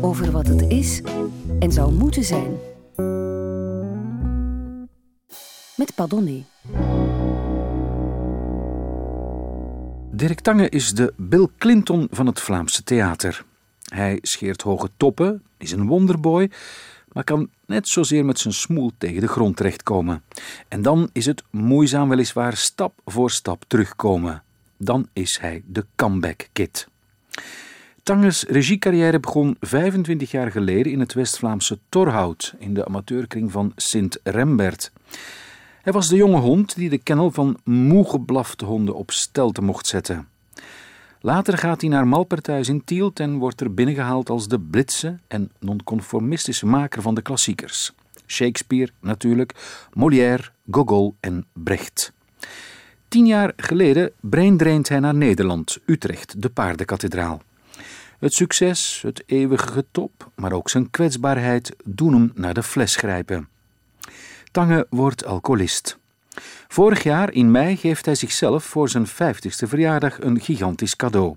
Over wat het is en zou moeten zijn. Met Padonné. Dirk Tange is de Bill Clinton van het Vlaamse theater. Hij scheert hoge toppen, is een wonderboy, maar kan net zozeer met zijn smoel tegen de grond terechtkomen. En dan is het moeizaam weliswaar stap voor stap terugkomen dan is hij de comeback kid. Tangers regiecarrière begon 25 jaar geleden in het West-Vlaamse Torhout, in de amateurkring van Sint Rembert. Hij was de jonge hond die de kennel van moegeblafte honden op stelte mocht zetten. Later gaat hij naar Malperthuis in Tielt en wordt er binnengehaald als de blitse en nonconformistische maker van de klassiekers. Shakespeare natuurlijk, Molière, Gogol en Brecht. Tien jaar geleden braindraint hij naar Nederland, Utrecht, de paardenkathedraal. Het succes, het eeuwige getop, maar ook zijn kwetsbaarheid doen hem naar de fles grijpen. Tange wordt alcoholist. Vorig jaar in mei geeft hij zichzelf voor zijn 50ste verjaardag een gigantisch cadeau.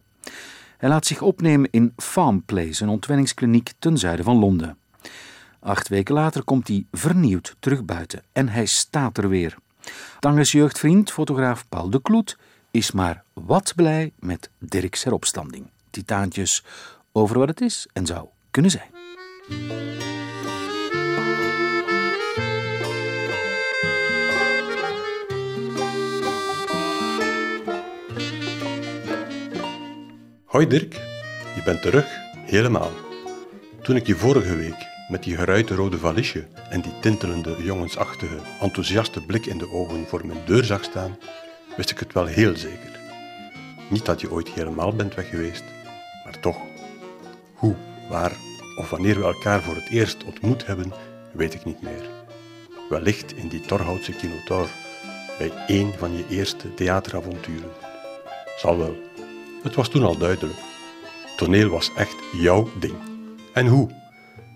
Hij laat zich opnemen in Farm Place, een ontwenningskliniek ten zuiden van Londen. Acht weken later komt hij vernieuwd terug buiten en hij staat er weer. Dankens jeugdvriend, fotograaf Paul de Kloet, is maar wat blij met Dirk's heropstanding. Titaantjes over wat het is en zou kunnen zijn. Hoi Dirk, je bent terug, helemaal. Toen ik je vorige week met die geruite rode valiesje en die tintelende, jongensachtige, enthousiaste blik in de ogen voor mijn deur zag staan, wist ik het wel heel zeker. Niet dat je ooit helemaal bent weg geweest, maar toch. Hoe, waar of wanneer we elkaar voor het eerst ontmoet hebben, weet ik niet meer. Wellicht in die Torhoutse Kinotor, bij één van je eerste theateravonturen. Zal wel. Het was toen al duidelijk. Toneel was echt jouw ding. En hoe?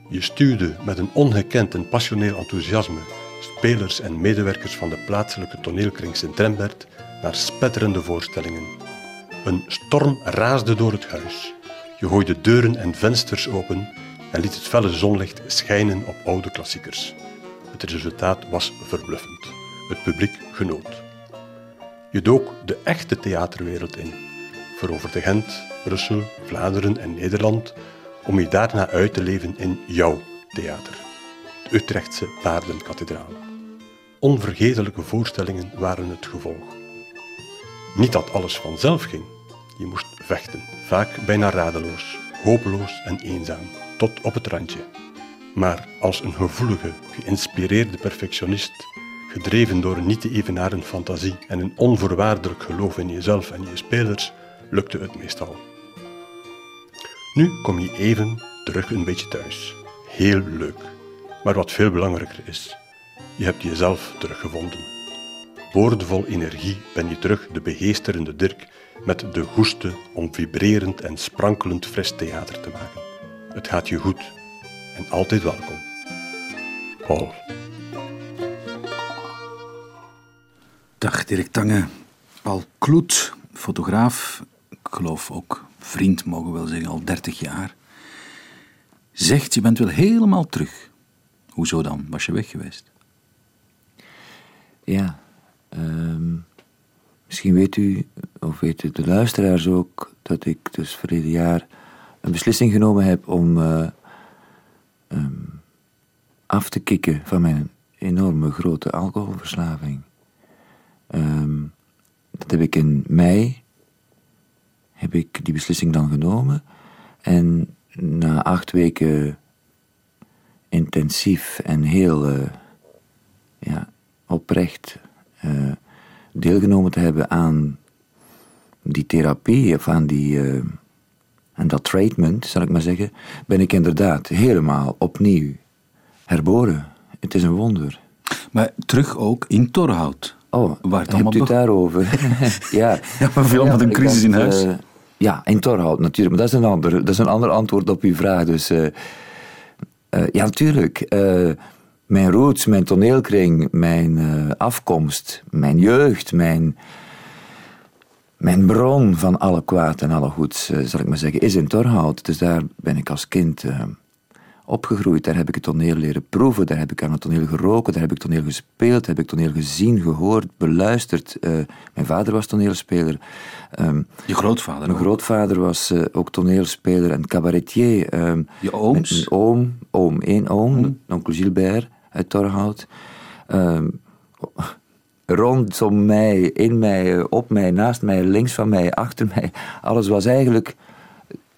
Je stuurde met een ongekend en passioneel enthousiasme spelers en medewerkers van de plaatselijke toneelkring Sint-Rembert naar spetterende voorstellingen. Een storm raasde door het huis. Je gooide deuren en vensters open en liet het felle zonlicht schijnen op oude klassiekers. Het resultaat was verbluffend. Het publiek genoot. Je dook de echte theaterwereld in. Veroverde Gent, Brussel, Vlaanderen en Nederland om je daarna uit te leven in jouw theater, de Utrechtse Paardenkathedraal. Onvergetelijke voorstellingen waren het gevolg. Niet dat alles vanzelf ging. Je moest vechten, vaak bijna radeloos, hopeloos en eenzaam, tot op het randje. Maar als een gevoelige, geïnspireerde perfectionist, gedreven door een niet te evenaren fantasie en een onvoorwaardelijk geloof in jezelf en je spelers, lukte het meestal. Nu kom je even terug een beetje thuis. Heel leuk. Maar wat veel belangrijker is, je hebt jezelf teruggevonden. Woordenvol energie ben je terug de begeesterende Dirk met de goeste om vibrerend en sprankelend fris theater te maken. Het gaat je goed en altijd welkom. Paul. Dag Dirk Tange, Paul Kloet, fotograaf, ik geloof ook vriend mogen we wel zeggen, al 30 jaar, zegt: Je bent wel helemaal terug. Hoezo dan? Was je weg geweest? Ja, ehm, misschien weet u, of weten de luisteraars ook, dat ik dus verleden jaar een beslissing genomen heb om eh, ehm, af te kicken van mijn enorme grote alcoholverslaving. Ehm, dat heb ik in mei heb ik die beslissing dan genomen. En na acht weken intensief en heel eh, ja, oprecht eh, deelgenomen te hebben aan die therapie of aan die, eh, en dat treatment, zal ik maar zeggen, ben ik inderdaad helemaal opnieuw herboren. Het is een wonder. Maar terug ook in Torhout. Oh, waar het allemaal hebt u daarover? ja. ja, maar veel met een crisis in huis. Ja, in Torhout natuurlijk. Maar dat is een ander, dat is een ander antwoord op uw vraag. Dus eh, eh, ja, natuurlijk. Eh, mijn roots, mijn toneelkring, mijn afkomst, mijn jeugd, mijn, mijn bron van alle kwaad en alle goeds, zal ik maar zeggen, is in Torhout. Dus daar ben ik als kind opgegroeid. Daar heb ik het toneel leren proeven, daar heb ik aan het toneel geroken, daar heb ik toneel gespeeld, heb ik toneel gezien, gehoord, beluisterd. Eh, mijn vader was toneelspeler. Ehm, Je grootvader? Mijn grootvader was ook toneelspeler en cabaretier. Ehm, Je ooms? Oom, oom, één oom, hm. onkel Gilbert uit Torhout. Um, rondom mij, in mij, op mij, naast mij, links van mij, achter mij. Alles was eigenlijk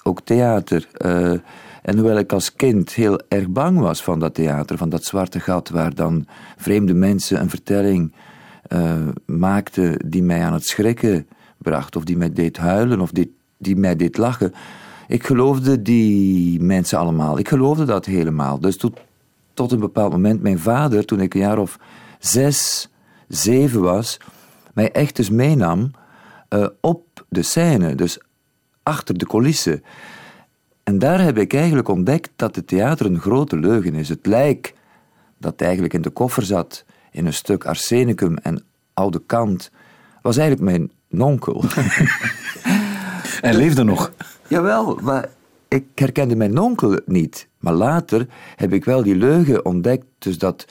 ook theater. Uh, en hoewel ik als kind heel erg bang was van dat theater, van dat zwarte gat, waar dan vreemde mensen een vertelling uh, maakten die mij aan het schrikken bracht, of die mij deed huilen, of die, die mij deed lachen. Ik geloofde die mensen allemaal. Ik geloofde dat helemaal. Dus tot, tot een bepaald moment, mijn vader, toen ik een jaar of zes zeven was, mij echt dus meenam uh, op de scène, dus achter de coulissen. En daar heb ik eigenlijk ontdekt dat het theater een grote leugen is. Het lijk dat eigenlijk in de koffer zat, in een stuk arsenicum en oude kant, was eigenlijk mijn nonkel. Hij leefde nog. Jawel, maar ik herkende mijn nonkel niet. Maar later heb ik wel die leugen ontdekt, dus dat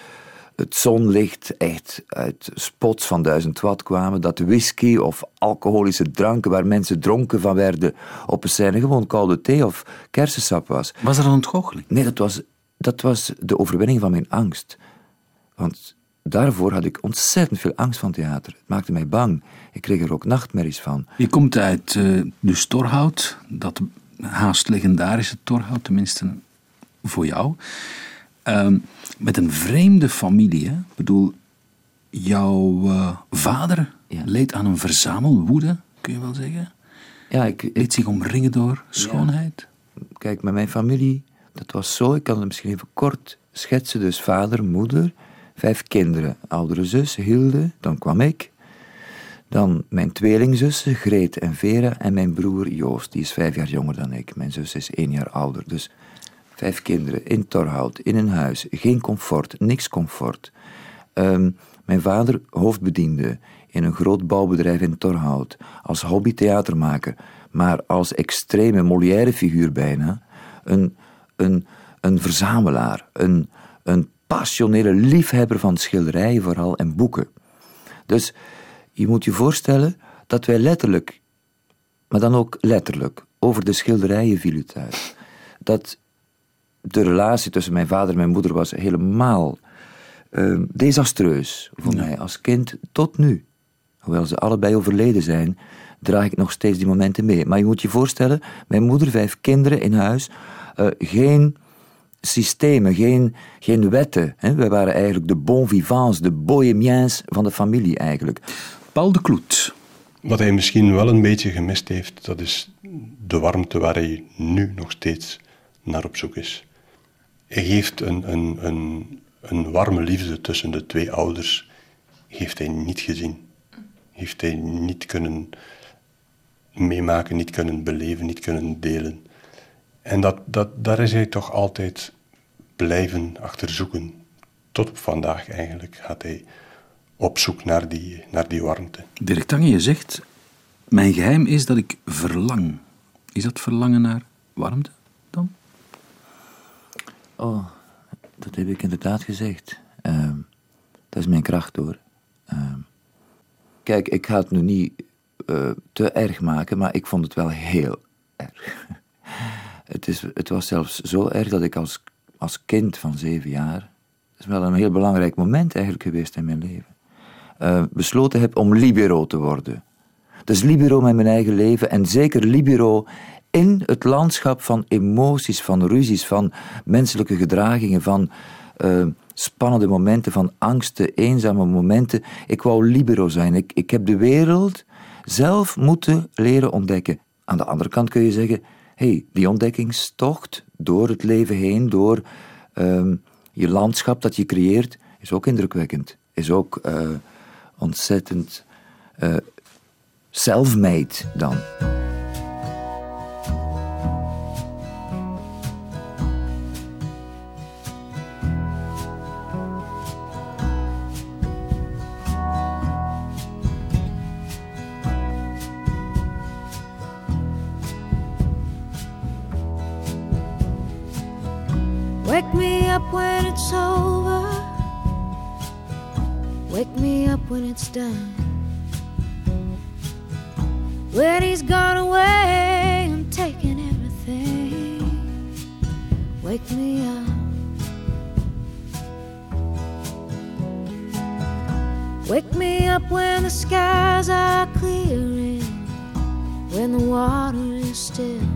het zonlicht echt uit spots van duizend watt kwamen, dat whisky of alcoholische dranken waar mensen dronken van werden op een scène gewoon koude thee of kersensap was. Was er een ontgoocheling? Nee, dat was, dat was de overwinning van mijn angst. Want daarvoor had ik ontzettend veel angst van theater. Het maakte mij bang. Ik kreeg er ook nachtmerries van. Je komt uit uh, dus Torhout, dat haast legendarische Torhout, tenminste voor jou. Ehm, met een vreemde familie. Hè? Ik bedoel, jouw uh, vader leed aan een verzamelwoede, kun je wel zeggen. Ja, ik, ik leed zich omringen door schoonheid. Kijk, met mijn familie, dat was zo, ik kan het misschien even kort schetsen. Dus vader, moeder, vijf kinderen. Oudere zus, Hilde, dan kwam ik. Dan mijn tweelingzussen, Greet en Vera. En mijn broer Joost, die is vijf jaar jonger dan ik. Mijn zus is één jaar ouder. Dus Vijf kinderen in Torhout, in een huis, geen comfort, niks comfort. Ehm, mijn vader hoofdbediende in een groot bouwbedrijf in Torhout, als hobbytheatermaker, maar als extreme Molière figuur bijna, een, een, een verzamelaar, een, een passionele liefhebber van schilderijen vooral en boeken. Dus je moet je voorstellen dat wij letterlijk, maar dan ook letterlijk, over de schilderijen viel het uit. Dat de relatie tussen mijn vader en mijn moeder was helemaal uh, desastreus voor mij als kind tot nu. Hoewel ze allebei overleden zijn, draag ik nog steeds die momenten mee. Maar je moet je voorstellen, mijn moeder, vijf kinderen in huis, uh, geen systemen, geen, geen wetten. Hè. Wij waren eigenlijk de bon vivants, de bohemiens van de familie eigenlijk. Paul de Kloet. Wat hij misschien wel een beetje gemist heeft, dat is de warmte waar hij nu nog steeds naar op zoek is. Hij geeft een, een, een, een warme liefde tussen de twee ouders, heeft hij niet gezien. Heeft hij niet kunnen meemaken, niet kunnen beleven, niet kunnen delen. En dat, dat, daar is hij toch altijd blijven achterzoeken. Tot op vandaag eigenlijk gaat hij op zoek naar die, naar die warmte. Dirk Tange, je zegt, mijn geheim is dat ik verlang. Is dat verlangen naar warmte? Oh, dat heb ik inderdaad gezegd. Ehm, dat is mijn kracht hoor. Ehm, kijk, ik ga het nu niet uh, te erg maken, maar ik vond het wel heel erg. het, is, het was zelfs zo erg dat ik als, als kind van zeven jaar, dat is wel een heel belangrijk moment eigenlijk geweest in mijn leven, uh, besloten heb om libero te worden. Dus libero met mijn eigen leven en zeker libero in het landschap van emoties, van ruzies, van menselijke gedragingen, van uh, spannende momenten, van angsten, eenzame momenten. Ik wou libero zijn. Ik, ik heb de wereld zelf moeten leren ontdekken. Aan de andere kant kun je zeggen: hey, die ontdekkingstocht door het leven heen, door uh, je landschap dat je creëert, is ook indrukwekkend. Is ook uh, ontzettend uh, self-made dan. Done. When he's gone away I'm taking everything. Wake me up. Wake me up when the skies are clearing, when the water is still.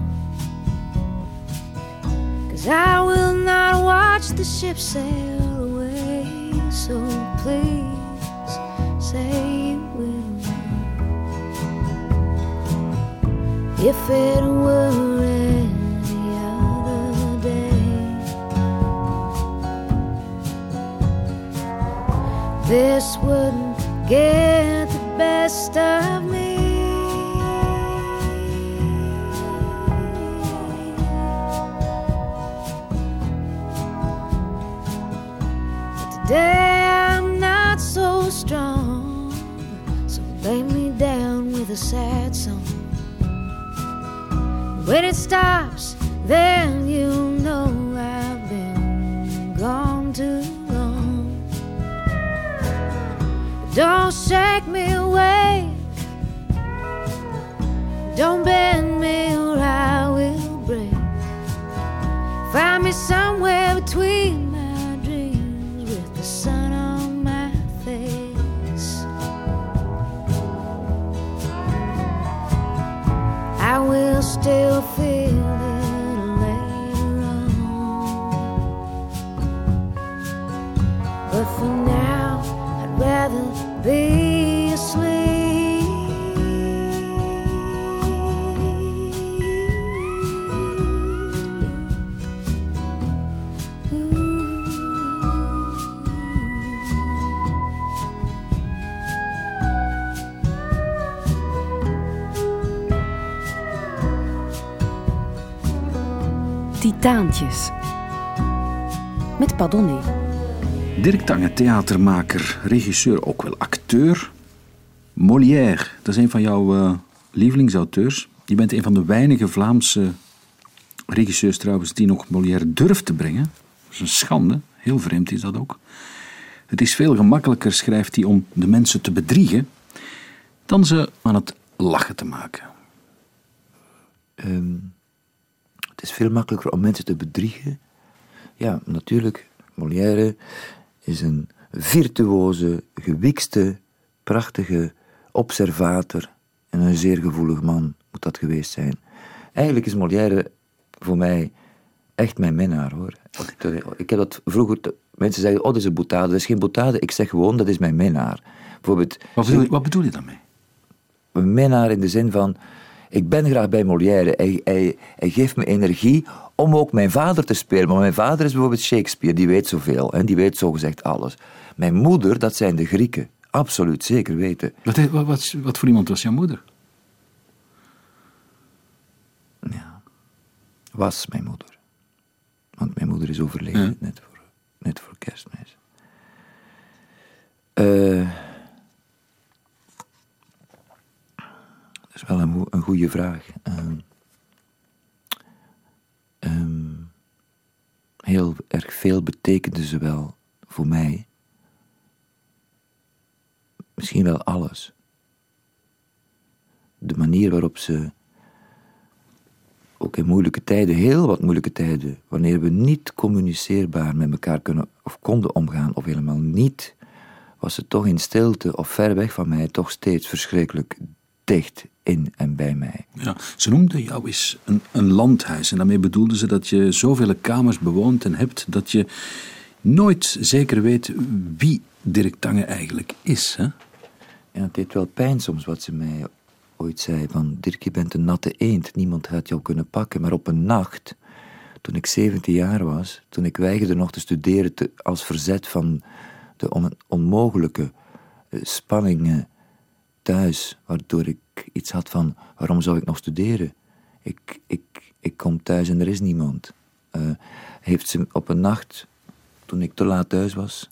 Cause I will not watch the ship sail away, so please say you will. If it were any other day, this wouldn't get the best of said Titaantjes. Met Padonné. Dirk Tange, theatermaker, regisseur, ook wel acteur. Molière, dat is een van jouw eh, lievelingsauteurs. Je bent een van de weinige Vlaamse regisseurs trouwens die nog Molière durft te brengen. Dat is een schande, heel vreemd is dat ook. Het is veel gemakkelijker, schrijft hij, om de mensen te bedriegen dan ze aan het lachen te maken. Ehm, het is veel makkelijker om mensen te bedriegen. Ja, natuurlijk, Molière is een virtuoze, gewikste, prachtige observator en een zeer gevoelig man moet dat geweest zijn. Eigenlijk is Molière voor mij echt mijn minnaar, hoor. Ik heb dat vroeger... Mensen zeggen, oh, dat is een boutade. Dat is geen boutade. Ik zeg gewoon, dat is mijn minnaar. Bijvoorbeeld... Wat bedoel, je- wat bedoel je daarmee? een minnaar in de zin van... Ik ben graag bij Molière. Hij, hij, hij geeft me energie om ook mijn vader te spelen. Maar mijn vader is bijvoorbeeld Shakespeare. Die weet zoveel. En die weet zogezegd alles. Mijn moeder, dat zijn de Grieken. Absoluut, zeker weten. Wat, wat, wat, wat voor iemand was jouw moeder? Ja. Was mijn moeder. Want mijn moeder is overleden Ja. net, voor, net voor kerstmis. Eh, is wel een, goede vraag. Ehm, ehm, heel erg veel betekende ze wel voor mij. Misschien wel alles. De manier waarop ze ook in moeilijke tijden, heel wat moeilijke tijden, wanneer we niet communiceerbaar met elkaar kunnen of konden omgaan, of helemaal niet, was ze toch in stilte of ver weg van mij toch steeds verschrikkelijk in en bij mij. Ja, ze noemde jou eens een, een landhuis. En daarmee bedoelde ze dat je zoveel kamers bewoont en hebt dat je nooit zeker weet wie Dirk Tange eigenlijk is. Hè? Ja, het deed wel pijn soms wat ze mij ooit zei: van Dirk, je bent een natte eend, niemand gaat jou kunnen pakken. Maar op een nacht, toen ik 17 jaar was, toen ik weigerde nog te studeren te- als verzet van de on- onmogelijke eh, spanningen thuis, waardoor ik iets had van: waarom zou ik nog studeren? Ik, ik, ik kom thuis en er is niemand. Eh, heeft ze op een nacht, toen ik te laat thuis was,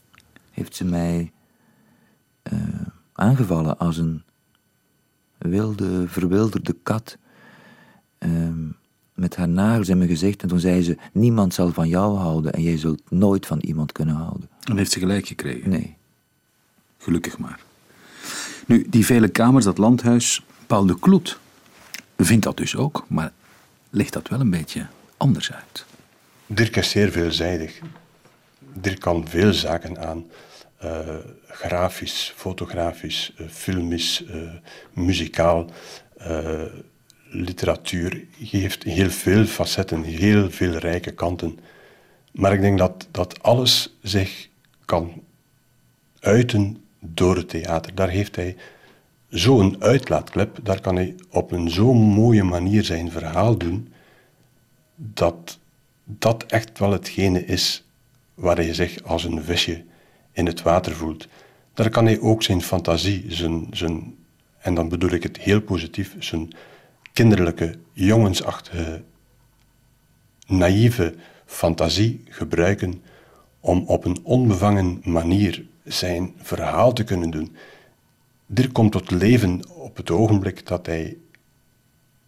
heeft ze mij eh, aangevallen als een wilde, verwilderde kat. Ehm, met haar nagels in mijn gezicht. En toen zei ze: Niemand zal van jou houden en jij zult nooit van iemand kunnen houden. En heeft ze gelijk gekregen. Nee. Gelukkig maar. Nu, die vele kamers, dat landhuis, Paul de Kloet vindt dat dus ook, maar legt dat wel een beetje anders uit. Dirk is zeer veelzijdig. Dirk kan veel zaken aan. Eh, grafisch, fotografisch, uh, filmisch, uh, muzikaal, literatuur. Geeft heel veel facetten, heel veel rijke kanten. Maar ik denk dat, dat alles zich kan uiten door het theater. Daar heeft hij zo'n uitlaatklep, daar kan hij op een zo mooie manier zijn verhaal doen, dat dat echt wel hetgene is waar hij zich als een visje in het water voelt. Daar kan hij ook zijn fantasie, zijn, zijn, en dan bedoel ik het heel positief, zijn kinderlijke, jongensachtige, naïeve fantasie gebruiken om op een onbevangen manier zijn verhaal te kunnen doen. Dirk komt tot leven op het ogenblik dat hij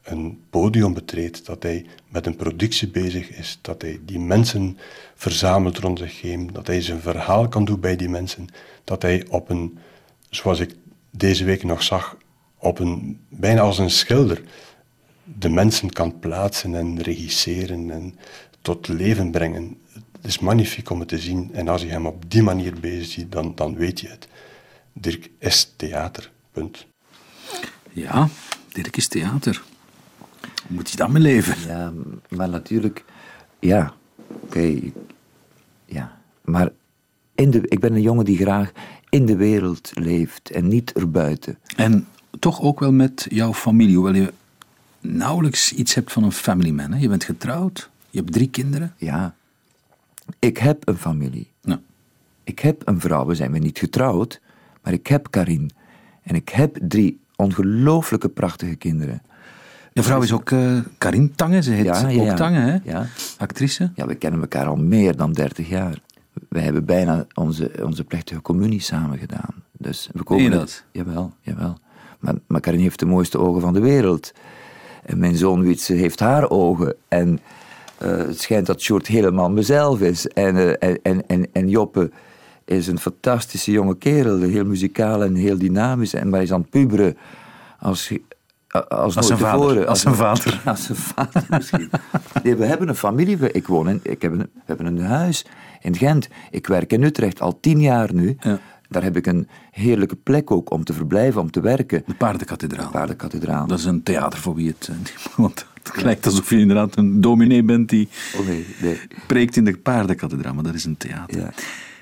een podium betreedt, dat hij met een productie bezig is, dat hij die mensen verzamelt rond zich heen, dat hij zijn verhaal kan doen bij die mensen, dat hij op een, zoals ik deze week nog zag, op een, bijna als een schilder, de mensen kan plaatsen en regisseren en tot leven brengen. Het is magnifiek om het te zien en als je hem op die manier bezig ziet, dan, dan weet je het. Dirk is theater, punt. Ja, Dirk is theater. Hoe moet je dat mee leven? Ja, maar natuurlijk, ja, oké, ja. Maar in de, ik ben een jongen die graag in de wereld leeft en niet erbuiten. En toch ook wel met jouw familie, hoewel je nauwelijks iets hebt van een family man. Hè? Je bent getrouwd, je hebt drie kinderen. Ja, ik heb een familie. Ja. Ik heb een vrouw, we zijn weer niet getrouwd, maar ik heb Karin. En ik heb drie ongelooflijke prachtige kinderen. Je vrouw is ook uh, Karin Tange, ze heet Ja, ja, ook ja. Tange, hè? Ja. Actrice. Ja, we kennen elkaar al meer dan 30 jaar. We hebben bijna onze, onze plechtige communie samen gedaan. Dus we komen Meen je dat? Jawel, jawel. Maar, maar Karin heeft de mooiste ogen van de wereld. En mijn zoon Wietse heeft haar ogen. En het schijnt dat Sjoerd helemaal mezelf is. En, eh, en, en, en, en Joppe is een fantastische jonge kerel. Heel muzikaal en heel dynamisch. En maar hij is aan het puberen als, als, Als zijn vader, als zijn vader. Als zijn vader misschien. Nee, we hebben een familie. Ik woon in, ik heb een, we hebben een huis in Gent. Ik werk in Utrecht al tien jaar nu. Ja. Daar heb ik een heerlijke plek ook om te verblijven, om te werken. De paardenkathedraal. Paardenkathedraal. Dat is een theater voor wie het... eh, niet- het lijkt alsof je inderdaad een dominee bent die Oh nee, nee. preekt in de paardenkathedraal, maar dat is een theater. Ja.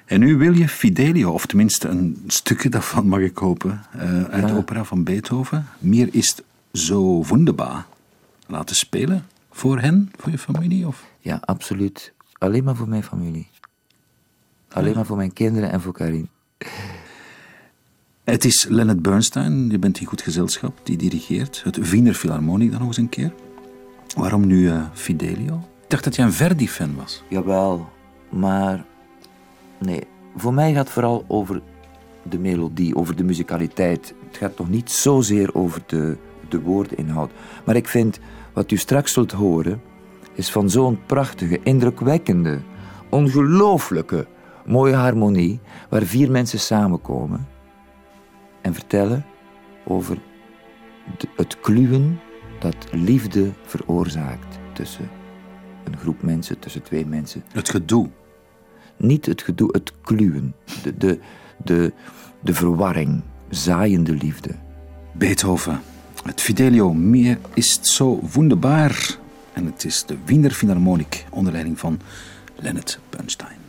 En nu wil je Fidelio, of tenminste een stukje daarvan mag ik hopen, eh, uit de opera van Beethoven. Meer is zo wunderbaar laten spelen voor hen, voor je familie? Of? Ja, absoluut. Alleen maar voor mijn familie. Alleen maar voor mijn kinderen en voor Karin. Het is Leonard Bernstein, je bent in goed gezelschap, die dirigeert. Het Wiener Philharmonic dan nog eens een keer. Waarom nu eh, Fidelio? Ik dacht dat jij een Verdi-fan was. Jawel, maar nee. Voor mij gaat het vooral over de melodie, over de muzikaliteit. Het gaat nog niet zozeer over de, de woordeninhoud. Maar ik vind, wat u straks zult horen, is van zo'n prachtige, indrukwekkende, ongelooflijke, mooie harmonie, waar vier mensen samenkomen en vertellen over de- het kluwen dat liefde veroorzaakt tussen een groep mensen, tussen twee mensen. Het gedoe. Niet het gedoe, het kluwen. De, de, de, de verwarring, zaaiende liefde. Beethoven. Het Fidelio, meer is zo wunderbaar. En het is de Wiener Philharmonic onder leiding van Leonard Bernstein.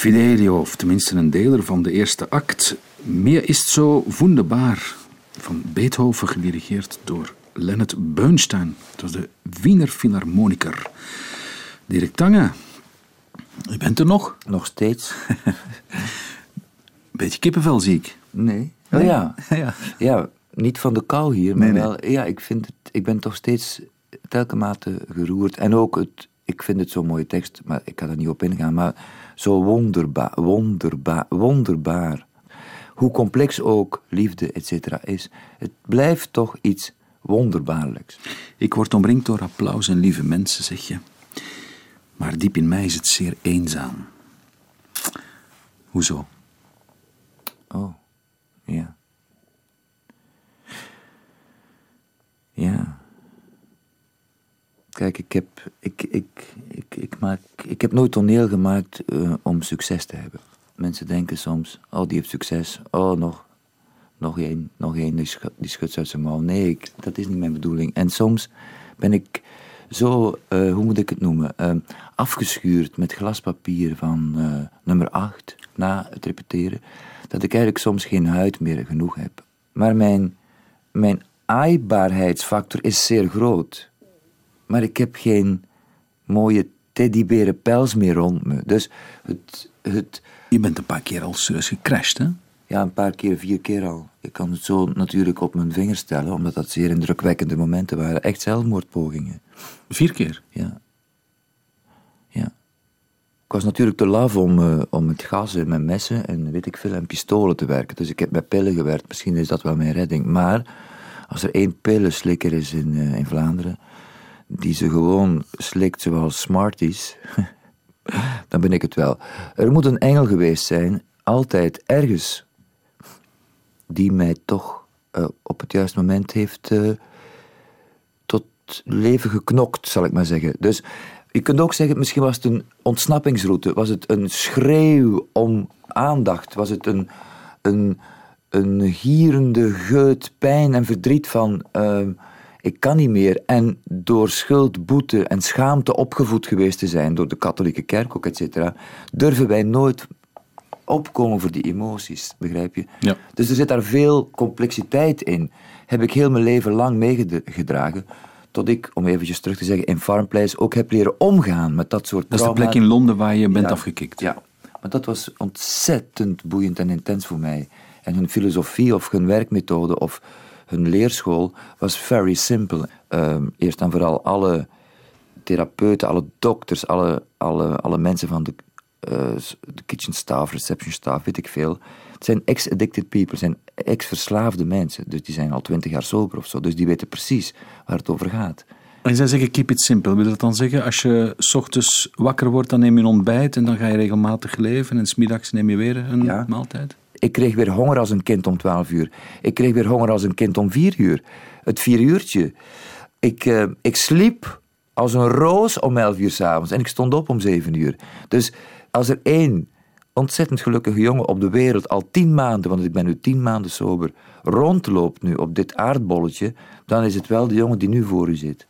Fidelio, of tenminste een deler van de eerste act. Meer is zo wunderbaar van Beethoven gedirigeerd door Leonard Bernstein. Dat was de Wiener Philharmoniker. Dirk Tange, u bent er nog? Nog steeds? Beetje kippenvel zie ik. Nee. Oh ja. ja. Ja, niet van de kou hier, maar Nee, nee. wel... Ja, ik, vind het, ik ben toch steeds telke mate geroerd. En ook, het, ik vind het zo'n mooie tekst, maar ik kan er niet op ingaan. Maar zo wonderbaar, wonderbaar, wonderbaar. Hoe complex ook liefde, et cetera, is. Het blijft toch iets wonderbaarlijks. Ik word omringd door applaus en lieve mensen, zeg je. Maar diep in mij is het zeer eenzaam. Hoezo? Oh, ja. Ja. Kijk, ik heb, ik, ik, ik, ik, maak, ik heb nooit toneel gemaakt eh, om succes te hebben. Mensen denken soms, oh, die heeft succes. Oh, nog, nog één, nog één, die, die schudt uit zijn mouw. Nee, ik, dat is niet mijn bedoeling. En soms ben ik zo, eh, hoe moet ik het noemen, eh, afgeschuurd met glaspapier van nummer 8 na het repeteren, dat ik eigenlijk soms geen huid meer genoeg heb. Maar mijn, mijn aaibaarheidsfactor is zeer groot. Maar ik heb geen mooie teddyberen pels meer rond me. Dus het, het, Je bent een paar keer al gecrashed, hè? ja, een paar keer, vier keer al. Ik kan het zo natuurlijk op mijn vinger stellen, omdat dat zeer indrukwekkende momenten waren. Echt zelfmoordpogingen. Vier keer. Ja. Ja. Ik was natuurlijk te laf om, eh, om met gas en met messen en weet ik veel en pistolen te werken. Dus ik heb met pillen gewerkt. Misschien is dat wel mijn redding. Maar als er één pillenslikker is in, eh, in Vlaanderen, die ze gewoon slikt zoals Smarties, dan ben ik het wel. Er moet een engel geweest zijn, altijd ergens, die mij toch eh, op het juiste moment heeft eh, tot leven geknokt, zal ik maar zeggen. Dus je kunt ook zeggen, misschien was het een ontsnappingsroute. Was het een schreeuw om aandacht? Was het een, een, een gierende geut pijn en verdriet van... ehm, ik kan niet meer. En door schuld, boete en schaamte opgevoed geweest te zijn... door de katholieke kerk ook, et cetera... durven wij nooit opkomen voor die emoties, begrijp je? Ja. Dus er zit daar veel complexiteit in. Heb ik heel mijn leven lang meegedragen. Tot ik, om eventjes terug te zeggen, in Farmplace ook heb leren omgaan met dat soort Dat is de plek in Londen waar je bent Ja. afgekikt. Ja, maar dat was ontzettend boeiend en intens voor mij. En hun filosofie of hun werkmethode of hun leerschool was very simple. Ehm, eerst en vooral alle therapeuten, alle dokters, alle, alle, alle mensen van de, eh, de kitchen staff, reception staff, weet ik veel. Het zijn ex-addicted people, zijn ex-verslaafde mensen. Dus die zijn al twintig jaar sober of zo. Dus die weten precies waar het over gaat. En zij zeggen keep it simple. Wil dat dan zeggen, als je s ochtends wakker wordt, dan neem je een ontbijt en dan ga je regelmatig leven en smiddags neem je weer een Ja. maaltijd? Ik kreeg weer honger als een kind om 12 uur. Ik kreeg weer honger als een kind om 4 uur. Het 4 uurtje. Ik, eh, ik sliep als een roos om 11 uur s'avonds en ik stond op om 7 uur. Dus als er één ontzettend gelukkige jongen op de wereld al 10 maanden, want ik ben nu 10 maanden sober, rondloopt nu op dit aardbolletje, dan is het wel de jongen die nu voor u zit.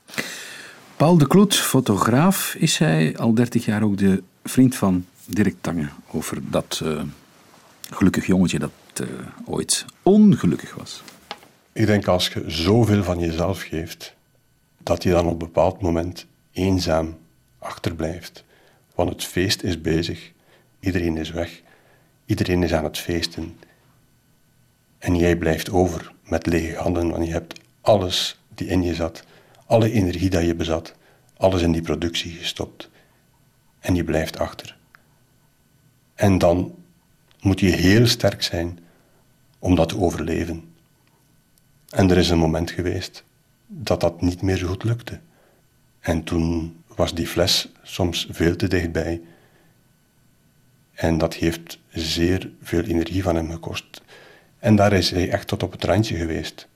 Paul de Kloet, fotograaf, is hij al 30 jaar ook de vriend van Dirk Tange over dat eh, gelukkig jongetje dat eh, ooit ongelukkig was. Ik denk als je zoveel van jezelf geeft, dat je dan op een bepaald moment eenzaam achterblijft. Want het feest is bezig, iedereen is weg, iedereen is aan het feesten. En jij blijft over met lege handen, want je hebt alles die in je zat, alle energie dat je bezat, alles in die productie gestopt. En je blijft achter. En dan moet je heel sterk zijn om dat te overleven. En er is een moment geweest dat dat niet meer zo goed lukte. En toen was die fles soms veel te dichtbij. En dat heeft zeer veel energie van hem gekost. En daar is hij echt tot op het randje geweest.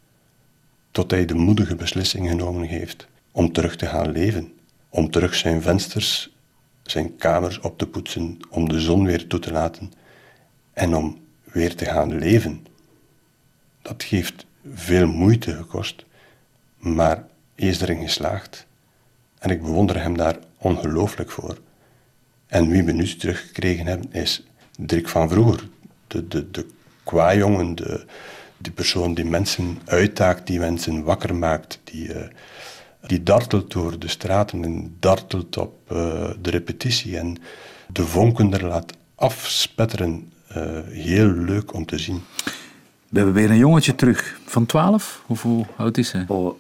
Tot hij de moedige beslissing genomen heeft om terug te gaan leven. Om terug zijn vensters, zijn kamers op te poetsen, om de zon weer toe te laten en om weer te gaan leven. Dat heeft veel moeite gekost, maar hij is erin geslaagd. En ik bewonder hem daar ongelooflijk voor. En wie we nu teruggekregen hebben, is Dirk van vroeger. De, de, de kwajongen, de, die persoon die mensen uitdaagt, die mensen wakker maakt, die, uh, die dartelt door de straten en dartelt op uh, de repetitie en de vonken er laat afspetteren. Uh, heel leuk om te zien. We hebben weer een jongetje terug. Van 12? Of hoe oud is hij? Oh,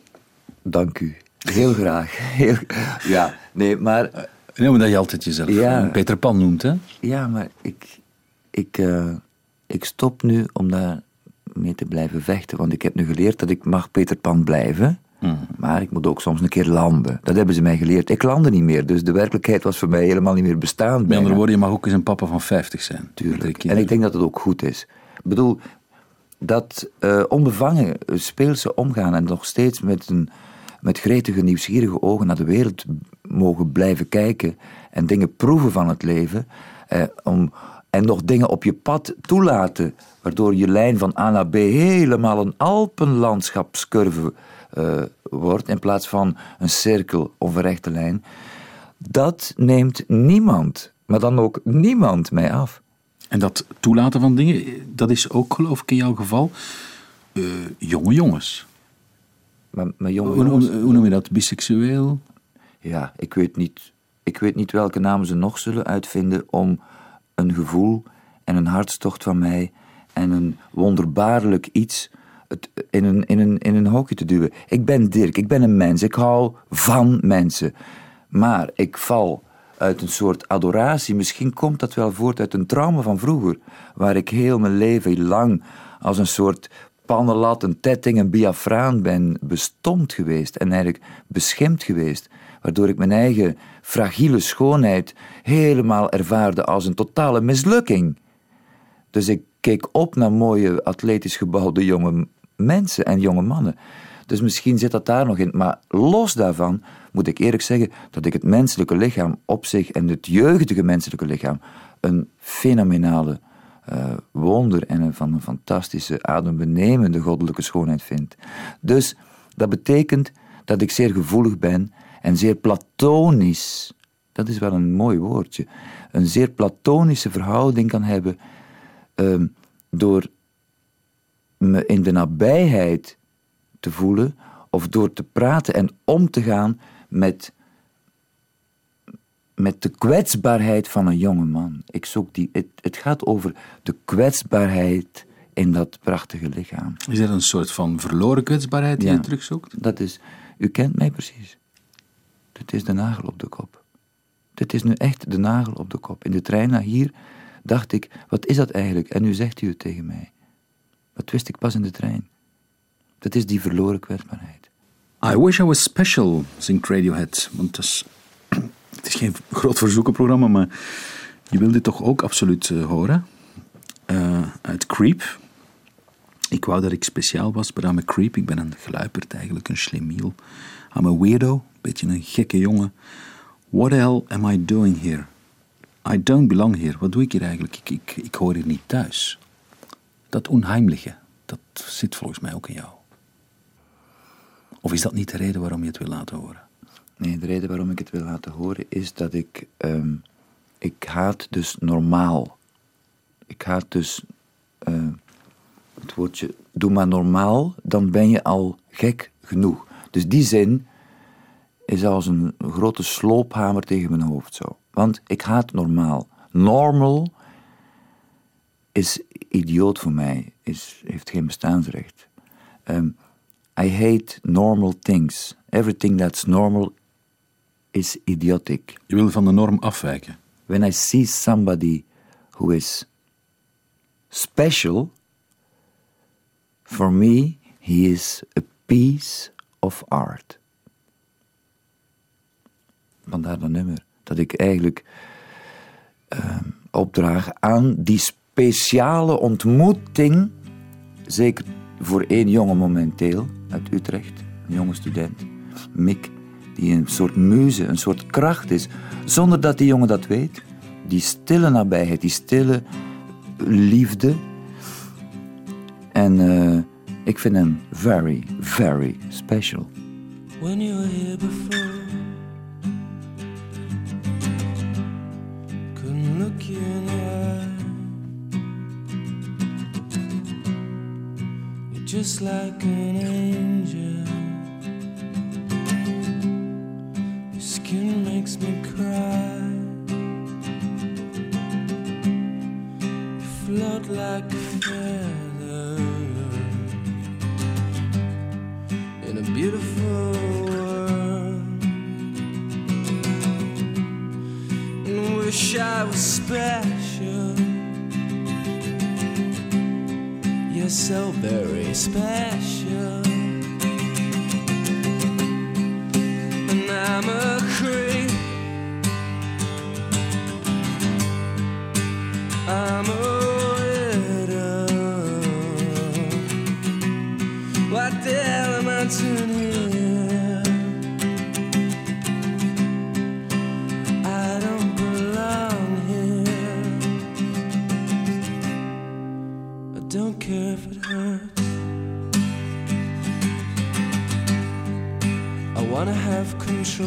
dank u. Heel graag. Heel, ja, nee, maar... Nee, maar dat je altijd jezelf ja, Peter Pan noemt, hè? Ja, maar ik, ik, uh, ik stop nu om daar mee te blijven vechten. Want ik heb nu geleerd dat ik mag Peter Pan blijven. Mm. Maar ik moet ook soms een keer landen. Dat hebben ze mij geleerd. Ik landde niet meer. Dus de werkelijkheid was voor mij helemaal niet meer bestaan. Met andere woorden, je mag ook eens een papa van 50 zijn. Tuurlijk. En ik denk dat het ook goed is. Ik bedoel, dat uh, onbevangen speelse omgaan en nog steeds met, een, met gretige, nieuwsgierige ogen naar de wereld mogen blijven kijken en dingen proeven van het leven. Eh, om, en nog dingen op je pad toelaten, waardoor je lijn van A naar B helemaal een alpenlandschapscurve uh, wordt, in plaats van een cirkel of een rechte lijn. Dat neemt niemand, maar dan ook niemand mij af. En dat toelaten van dingen, dat is ook geloof ik in jouw geval uh, jonge jongens. Maar, maar jonge hoe, jongens... hoe noem je dat? Biseksueel? Ja, ik weet, niet, ik weet niet welke namen ze nog zullen uitvinden om een gevoel en een hartstocht van mij en een wonderbaarlijk iets in, een, in, een, in een hokje te duwen. Ik ben Dirk, ik ben een mens, ik hou van mensen. Maar ik val uit een soort adoratie. Misschien komt dat wel voort uit een trauma van vroeger, waar ik heel mijn leven lang als een soort pannenlat, een tetting, een biafraan ben bestomd geweest en eigenlijk beschimd geweest, waardoor ik mijn eigen fragiele schoonheid helemaal ervaarde als een totale mislukking. Dus ik keek op naar mooie, atletisch gebouwde jonge mensen en jonge mannen. Dus misschien zit dat daar nog in. Maar los daarvan moet ik eerlijk zeggen dat ik het menselijke lichaam op zich en het jeugdige menselijke lichaam een fenomenale uh, wonder en een, van een fantastische, adembenemende goddelijke schoonheid vind. Dus dat betekent dat ik zeer gevoelig ben en zeer platonisch, dat is wel een mooi woordje, een zeer platonische verhouding kan hebben uh, door me in de nabijheid te voelen of door te praten en om te gaan met, met de kwetsbaarheid van een jonge man. Ik zoek die, het, het gaat over de kwetsbaarheid in dat prachtige lichaam. Is dat een soort van verloren kwetsbaarheid die je terugzoekt? Dat is, u kent mij precies. Dit is de nagel op de kop. Dit is nu echt de nagel op de kop. In de trein naar hier dacht ik, wat is dat eigenlijk? En nu zegt u het tegen mij. Dat wist ik pas in de trein. Dat is die verloren kwetsbaarheid. I wish I was special, zingt Radiohead. Want het is, geen groot verzoekenprogramma, maar je wil dit toch ook absoluut uh, horen. Uh, uit Creep. Ik wou dat ik speciaal was, maar I'm a creep. Ik ben een gluiperd eigenlijk, een schlemiel. I'm a weirdo, een beetje een gekke jongen. What the hell am I doing here? I don't belong here. Wat doe ik hier eigenlijk? Ik, ik hoor hier niet thuis. Dat onheimliche, dat zit volgens mij ook in jou. Of is dat niet de reden waarom je het wil laten horen? Nee, de reden waarom ik het wil laten horen is dat ik. Um, ik haat dus normaal. Ik haat dus. Uh, het woordje. Doe maar normaal, dan ben je al gek genoeg. Dus die zin is als een grote sloophamer tegen mijn hoofd zo. Want ik haat normaal. Normal is idioot voor mij, is, heeft geen bestaansrecht. Um, I hate normal things. Everything that's normal is idiotic. Je wil van de norm afwijken. When I see somebody who is special, for me, he is a piece of art. Vandaar dat nummer. Dat ik eigenlijk uh, opdraag aan die speciale ontmoeting, zeker voor één jongen momenteel uit Utrecht, een jonge student, Mick, die een soort muze, een soort kracht is, zonder dat die jongen dat weet. Die stille nabijheid, die stille liefde. En uh, ik vind hem very, very special. When you were here before just like an angel. Your skin makes me cry. You float like a feather in a beautiful world. And wish I was special. You're so very special. And I'm a creep. I'm a 车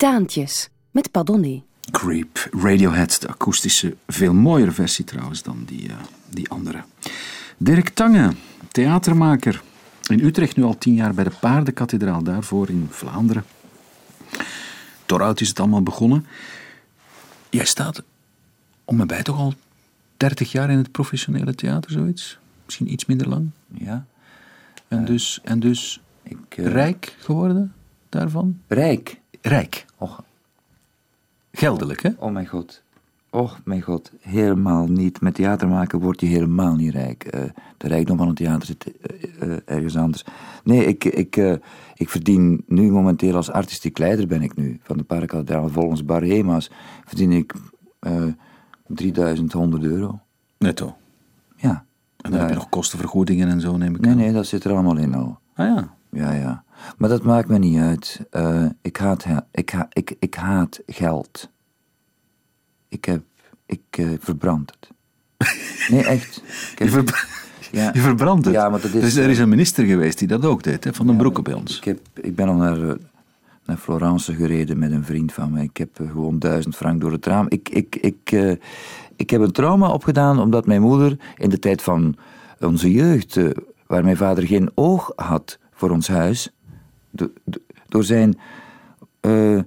Titaantjes met Padonné. Creep, Radiohead, de akoestische, veel mooiere versie trouwens dan die, eh, die andere. Dirk Tange, theatermaker. In Utrecht nu al tien jaar bij de Paardenkathedraal, daarvoor in Vlaanderen. Toruit is het allemaal begonnen. Jij staat om en bij toch al 30 jaar in het professionele theater, zoiets? Misschien iets minder lang. Ja. En dus, en dus Ik, eh, rijk geworden daarvan? Rijk. Rijk. Och, Geldelijk, hè? oh mijn god. Och mijn god, helemaal niet. Met theater maken word je helemaal niet rijk. Eh, de rijkdom van het theater zit eh, eh, ergens anders. Nee, ik, ik, ik verdien nu momenteel als artistiek leider ben ik nu. Van de Parakathedraal volgens Barhema's verdien ik eh 3100 euro. Netto. Ja. En dan heb je nog kostenvergoedingen en zo, neem ik Nee, aan. nee, dat zit er allemaal in al. Ah ja. Ja, ja. Maar dat maakt me niet uit. Eh, ik, haat, ik, ha- ik, ik haat geld. Ik heb... Ik eh, verbrand het. Nee, echt. Ik heb- Je, ver- ja. je verbrandt het. Ja, maar dat is- Dus er is een minister geweest die dat ook deed, hè, van den Broeke bij ons. Ik, heb, ik ben al naar, eh, naar Florence gereden met een vriend van mij. Ik heb eh, gewoon duizend frank door het raam. Ik, ik, ik, eh, ik heb een trauma opgedaan omdat mijn moeder in de tijd van onze jeugd, eh, waar mijn vader geen oog had voor ons huis, do- do- door zijn eh,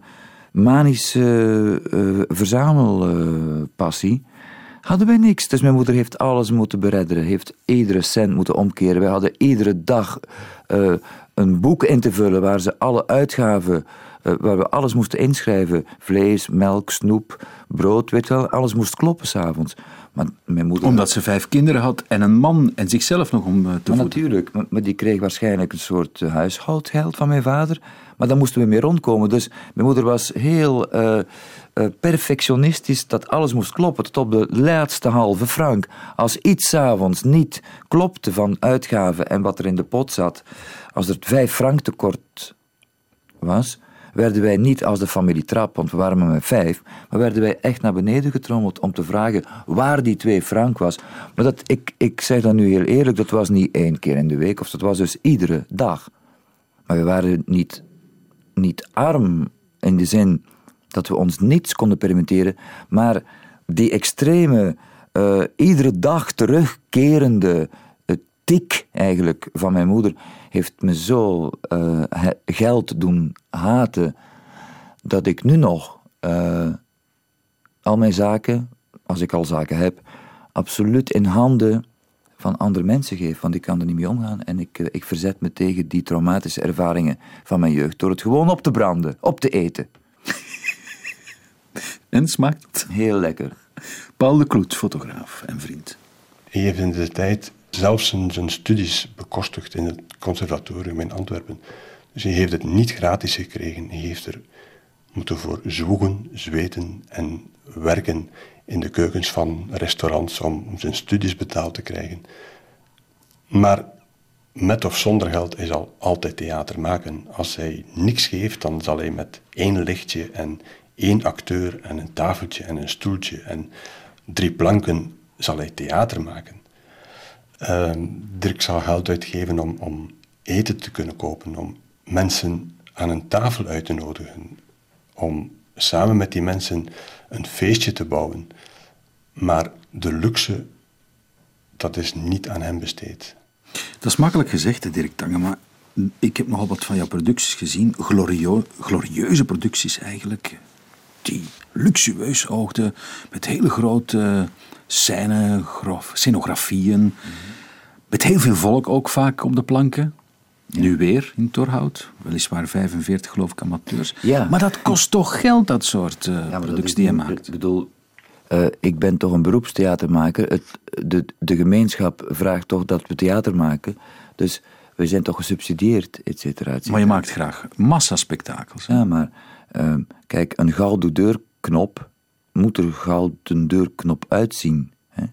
manische eh, verzamelpassie, hadden wij niks. Dus mijn moeder heeft alles moeten beredderen, heeft iedere cent moeten omkeren. Wij hadden iedere dag eh, een boek in te vullen waar ze alle uitgaven, waar we alles moesten inschrijven. Vlees, melk, snoep, brood, weet wel. Alles moest kloppen s'avonds. Maar mijn moeder... Omdat ze vijf kinderen had en een man en zichzelf nog om eh, te Maar voeden. natuurlijk, maar, maar die kreeg waarschijnlijk een soort eh, huishoudgeld van mijn vader. Maar daar moesten we mee rondkomen. Dus mijn moeder was heel eh, eh, perfectionistisch dat alles moest kloppen tot op de laatste halve frank. Als iets s'avonds niet klopte van uitgaven en wat er in de pot zat, als er vijf frank tekort was, werden wij niet als de familie Trap, want we waren maar met vijf, maar werden wij echt naar beneden getrommeld om te vragen waar die twee frank was. Maar dat, ik, ik zeg dat nu heel eerlijk, dat was niet één keer in de week, of dat was dus iedere dag. Maar we waren niet, niet arm in de zin dat we ons niets konden permitteren, maar die extreme, eh, iedere dag terugkerende tik eigenlijk van mijn moeder heeft me zo eh, geld doen haten dat ik nu nog eh, al mijn zaken, als ik al zaken heb, absoluut in handen van andere mensen geef, want ik kan er niet mee omgaan en ik, eh, ik verzet me tegen die traumatische ervaringen van mijn jeugd door het gewoon op te branden, op te eten. En smaakt het? Heel lekker. Paul de Kloet, fotograaf en vriend. Hij heeft in de tijd zelfs zijn, zijn studies bekostigd in het conservatorium in Antwerpen. Dus hij heeft het niet gratis gekregen. Hij heeft er moeten voor zwoegen, zweten en werken in de keukens van restaurants om, zijn studies betaald te krijgen. Maar met of zonder geld, hij zal altijd theater maken. Als hij niks geeft, dan zal hij met één lichtje en één acteur en een tafeltje en een stoeltje en drie planken zal hij theater maken. Ehm, Dirk zal geld uitgeven om, om eten te kunnen kopen, om mensen aan een tafel uit te nodigen, om samen met die mensen een feestje te bouwen. Maar de luxe, dat is niet aan hem besteed. Dat is makkelijk gezegd, Dirk Tange, maar ik heb nogal wat van jouw producties gezien. Glorieuze producties eigenlijk. Die luxueus oogden, met hele grote scène, grof- scenografieën. Met heel veel volk ook vaak op de planken. Nu weer in Torhout. Weliswaar 45 geloof ik amateurs. Ja. Maar dat kost toch geld, dat soort eh, Ja, dat is die je maakt. Ik bedoel, eh, ik ben toch een beroepstheatermaker. Het, de, de gemeenschap vraagt toch dat we theater maken. Dus we zijn toch gesubsidieerd, et cetera, et cetera. Maar je maakt graag massaspectakels. hè? Ja, maar ehm, kijk, een gouden deurknop moet er gouden deurknop uitzien. Hè?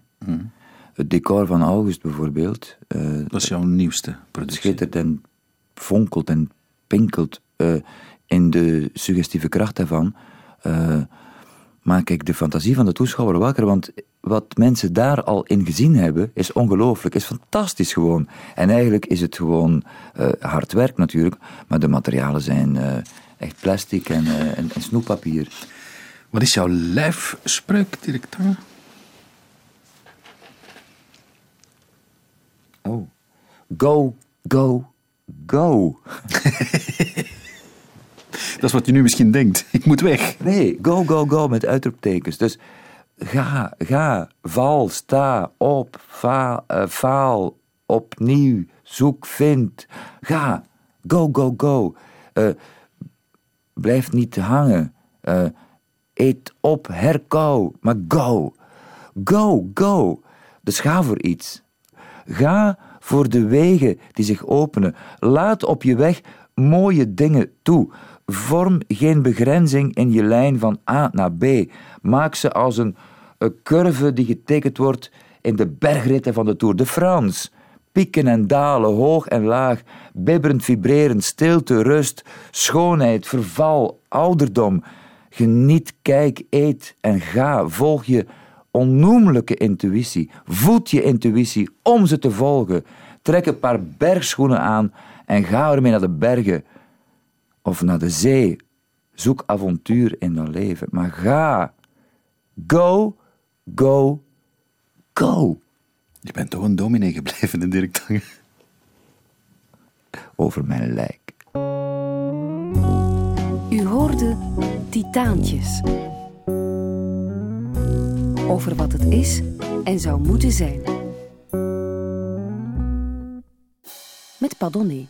Het decor van August bijvoorbeeld, eh, Dat is jouw nieuwste productie. schittert en fonkelt en pinkelt eh, in de suggestieve kracht daarvan. eh, maak ik de fantasie van de toeschouwer wakker. Want wat mensen daar al in gezien hebben, is ongelooflijk, is fantastisch gewoon. En eigenlijk is het gewoon hard werk natuurlijk, maar de materialen zijn echt plastic en, en, en snoeppapier. Wat is jouw lijfspreuk, Tange? Oh. Go, go, go. Dat is wat je nu misschien denkt. Ik moet weg. Nee, go, go, go met uitroeptekens. Dus ga, ga, val, sta, op, eh, faal, opnieuw, zoek, vind. Ga, go, go, go. Eh, blijf niet hangen. Eh, eet op, herkou, maar go. Go, go. Dus ga voor iets. Ga voor de wegen die zich openen. Laat op je weg mooie dingen toe. Vorm geen begrenzing in je lijn van A naar B. Maak ze als een, een curve die getekend wordt in de bergritten van de Tour de France. Pieken en dalen, hoog en laag, bibberend, vibrerend, stilte, rust, schoonheid, verval, ouderdom. Geniet, kijk, eet en ga. Volg je onnoemelijke intuïtie. Voed je intuïtie om ze te volgen. Trek een paar bergschoenen aan en ga ermee naar de bergen. of naar de zee. Zoek avontuur in dat leven. Maar ga. Go, go, go. Je bent toch een dominee gebleven, de Dirk? Over mijn lijk. U hoorde Titaantjes. Over wat het is en zou moeten zijn. Met Padonné.